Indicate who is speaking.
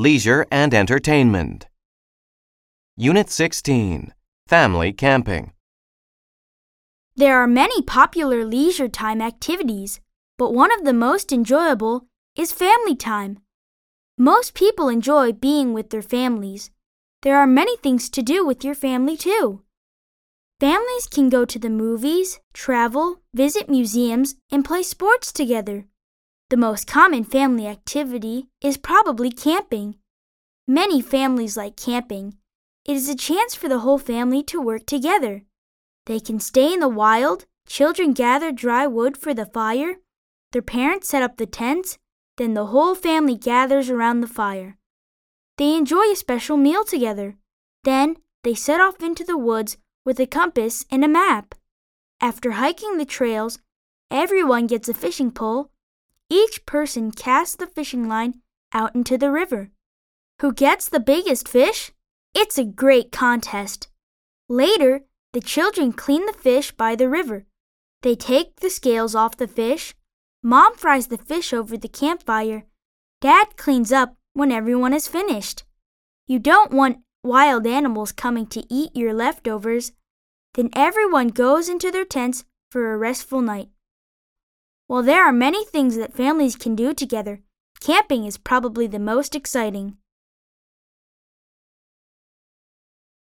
Speaker 1: Leisure and Entertainment. Unit 16 Family Camping.
Speaker 2: There are many popular leisure time activities, but one of the most enjoyable is family time. Most people enjoy being with their families. There are many things to do with your family, too. Families can go to the movies, travel, visit museums, and play sports together. The most common family activity is probably camping. Many families like camping. It is a chance for the whole family to work together. They can stay in the wild, children gather dry wood for the fire, their parents set up the tents, then the whole family gathers around the fire. They enjoy a special meal together. Then they set off into the woods with a compass and a map. After hiking the trails, everyone gets a fishing pole. Each person casts the fishing line out into the river. Who gets the biggest fish? It's a great contest. Later, the children clean the fish by the river. They take the scales off the fish. Mom fries the fish over the campfire. Dad cleans up when everyone is finished. You don't want wild animals coming to eat your leftovers. Then everyone goes into their tents for a restful night. While there are many things that families can do together, camping is probably the most exciting.